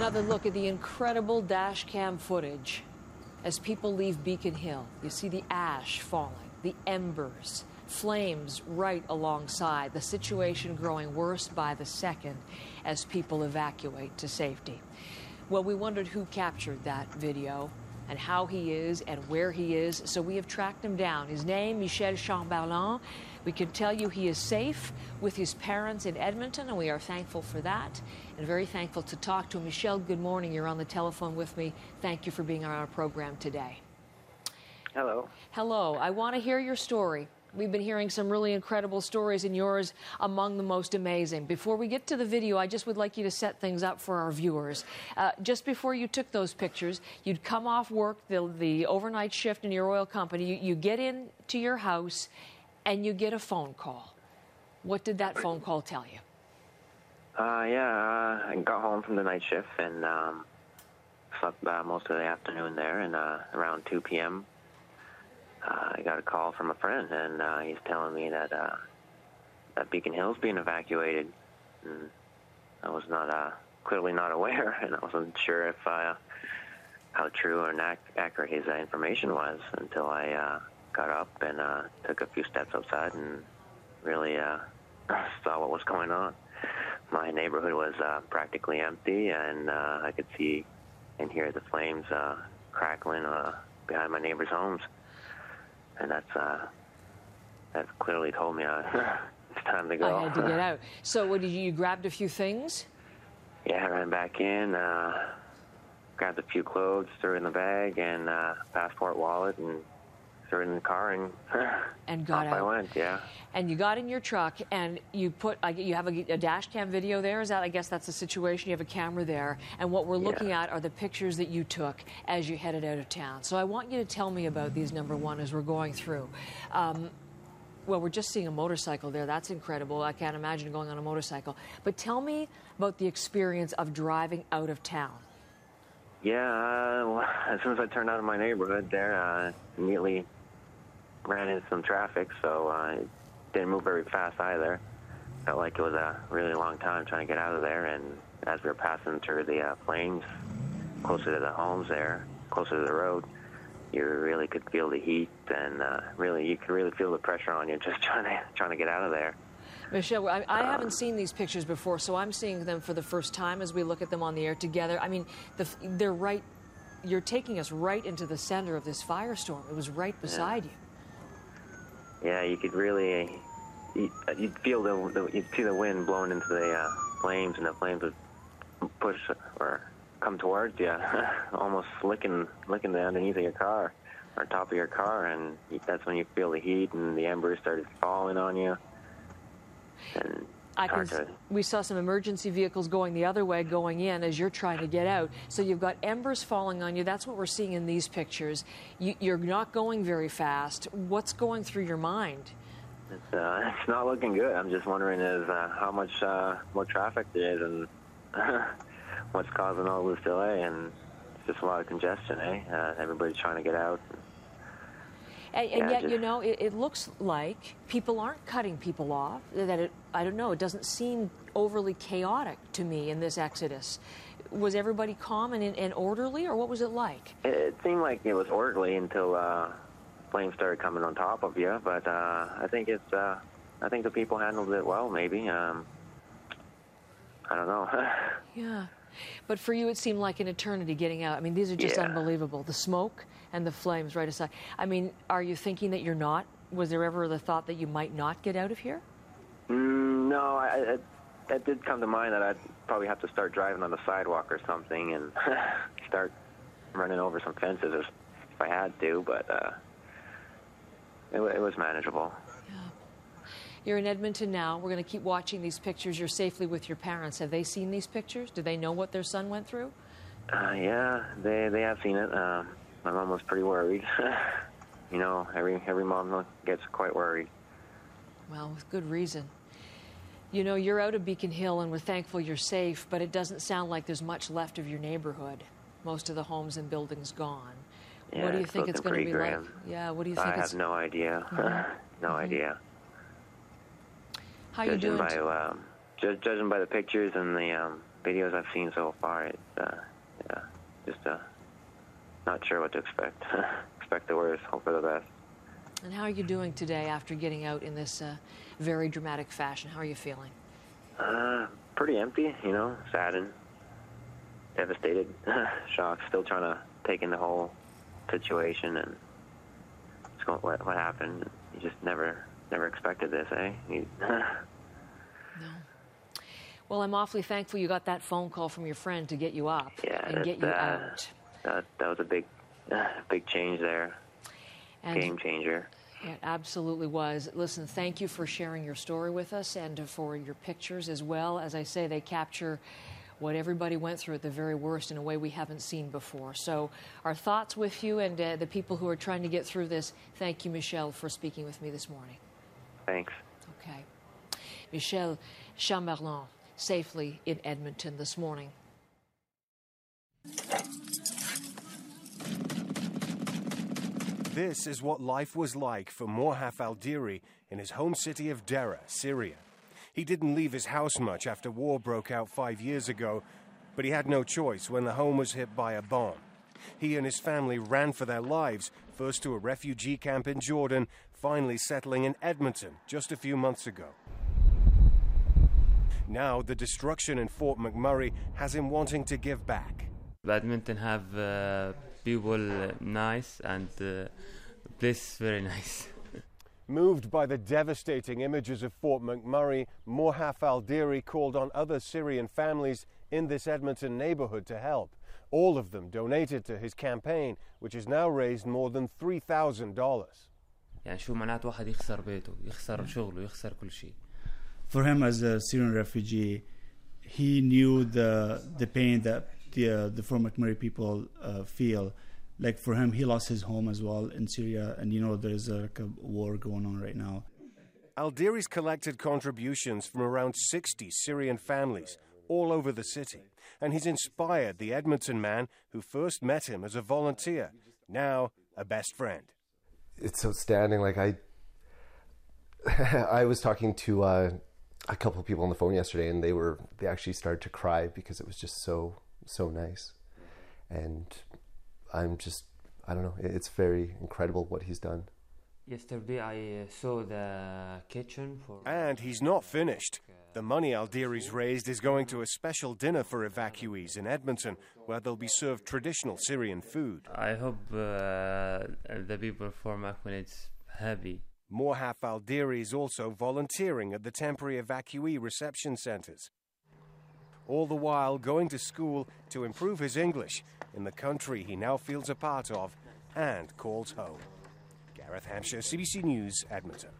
Another look at the incredible dash cam footage as people leave Beacon Hill. You see the ash falling, the embers, flames right alongside, the situation growing worse by the second as people evacuate to safety. Well, we wondered who captured that video and how he is and where he is, so we have tracked him down. His name, Michel Chamberlain. We can tell you he is safe with his parents in Edmonton, and we are thankful for that and very thankful to talk to him. Michel, good morning. You're on the telephone with me. Thank you for being on our program today. Hello. Hello. I want to hear your story. We've been hearing some really incredible stories, and yours among the most amazing. Before we get to the video, I just would like you to set things up for our viewers. Uh, just before you took those pictures, you'd come off work, the, the overnight shift in your oil company, you, you get into your house, and you get a phone call. What did that phone call tell you? Uh, yeah, uh, I got home from the night shift and um, slept uh, most of the afternoon there. And uh, around 2 p.m., uh, I got a call from a friend, and uh, he's telling me that uh, that Beacon Hill's being evacuated. And I was not uh, clearly not aware, and I wasn't sure if uh, how true or ac- accurate his uh, information was until I uh, got up and uh, took a few steps outside and really uh, saw what was going on. My neighborhood was uh, practically empty, and uh, I could see and hear the flames uh, crackling uh, behind my neighbors' homes and that's uh, that clearly told me uh, it's time to go. I had to get out. So, what did you, you grabbed a few things? Yeah, I ran back in, uh, grabbed a few clothes, threw in the bag, and uh, passport, wallet, and it in the car, and and got off out. I went. Yeah. And you got in your truck, and you put you have a, a dash cam video there. Is that I guess that's the situation. You have a camera there, and what we're looking Yeah. at are the pictures that you took as you headed out of town. So I want you to tell me about these. Number one, as we're going through. Um, well, we're just seeing a motorcycle there. That's incredible. I can't imagine going on a motorcycle. But tell me about the experience of driving out of town. Yeah, uh, well, as soon as I turned out of my neighborhood there, uh, immediately ran into some traffic, so uh, it didn't move very fast either. Felt like it was a really long time trying to get out of there, and as we were passing through the uh, flames closer to the homes there, closer to the road, you really could feel the heat, and uh, really you could really feel the pressure on you just trying to trying to get out of there. Michelle, I, I haven't seen these pictures before, so I'm seeing them for the first time as we look at them on the air together. I mean, the, they're right. You're taking us right into the center of this firestorm. It was right beside you. Yeah, you could really, you, you'd feel the, the, you'd see the wind blowing into the uh, flames, and the flames would push or come towards you, almost licking, licking the underneath of your car or top of your car, and that's when you feel the heat and the embers started falling on you. And I can, we saw some emergency vehicles going the other way, going in as you're trying to get out. So you've got embers falling on you. That's what we're seeing in these pictures. You, you're not going very fast. What's going through your mind? it's, uh, it's not looking good. I'm just wondering is uh, how much uh, more traffic there is and what's causing all this delay, and it's just a lot of congestion, eh? Uh, everybody's trying to get out. And, and yet, just- you know, it, it looks like people aren't cutting people off. That it, I don't know. It doesn't seem overly chaotic to me in this exodus. Was everybody calm and, and orderly, or what was it like? It, it seemed like it was orderly until uh, flames started coming on top of you, but uh, I think it's uh, I think the people handled it well. Maybe um, I don't know. Yeah. But for you, it seemed like an eternity getting out. I mean, these are just Yeah. unbelievable. The smoke and the flames right aside. I mean, are you thinking that you're not? Was there ever the thought that you might not get out of here? mm, no, I, it, it did come to mind that I'd probably have to start driving on the sidewalk or something and start running over some fences if, if I had to, but uh, it, it was manageable. You're in Edmonton now. We're going to keep watching these pictures. You're safely with your parents. Have they seen these pictures? Do they know what their son went through? Uh, yeah, they they have seen it. Um, my mom was pretty worried. you know, every every mom gets quite worried. Well, with good reason. You know, you're out of Beacon Hill and we're thankful you're safe, but it doesn't sound like there's much left of your neighborhood. Most of the homes and buildings gone. Yeah, what do you it's think it's going to be pretty like? grim. Yeah, what do you think I have no idea. no Mhm. idea. How you Judging doing? by um, ju- judging by the pictures and the um, videos I've seen so far, it's uh, yeah, just uh, not sure what to expect. expect the worst, hope for the best. And how are you doing today after getting out in this uh, very dramatic fashion? How are you feeling? Uh, pretty empty, you know, saddened, devastated, shocked, still trying to take in the whole situation and what, what happened. You just never, never expected this, eh? No. Well, I'm awfully thankful you got that phone call from your friend to get you up yeah, and get you uh, out. That, that was a big, uh, big change there. And Game changer. It absolutely was. Listen, thank you for sharing your story with us and for your pictures as well. As I say, they capture what everybody went through at the very worst in a way we haven't seen before. So, our thoughts with you and uh, the people who are trying to get through this. Thank you, Michelle, for speaking with me this morning. Thanks. Okay. Michel Chamberlain, safely in Edmonton this morning. This is what life was like for Morhaf Aldiri in his home city of Deraa, Syria. He didn't leave his house much after war broke out five years ago, but he had no choice when the home was hit by a bomb. He and his family ran for their lives, first to a refugee camp in Jordan, finally settling in Edmonton just a few months ago. Now, the destruction in Fort McMurray has him wanting to give back. Edmonton have uh, people nice and uh, place very nice. Moved by the devastating images of Fort McMurray, Morhaf Aldiri called on other Syrian families in this Edmonton neighborhood to help. All of them donated to his campaign, which has now raised more than $3,000. For him as a Syrian refugee, he knew the the pain that the uh, the Fort McMurray people uh, feel. Like for him, he lost his home as well in Syria, and you know there's a, like a war going on right now. Aldiri's collected contributions from around 60 Syrian families all over the city, and he's inspired the Edmonton man who first met him as a volunteer, now a best friend. It's outstanding. Like I, I was talking to uh, a couple of people on the phone yesterday, and they were they actually started to cry because it was just so so nice. And I'm just, I don't know, it's very incredible what he's done. Yesterday I uh, saw the kitchen for. And he's not finished. The money Aldiri's raised is going to a special dinner for evacuees in Edmonton, where they'll be served traditional Syrian food. I hope uh, the people from Akman is happy. Morhaf Aldiri is also volunteering at the temporary evacuee reception centres all the while going to school to improve his English in the country he now feels a part of and calls home. Gareth Hampshire, CBC News, Edmonton.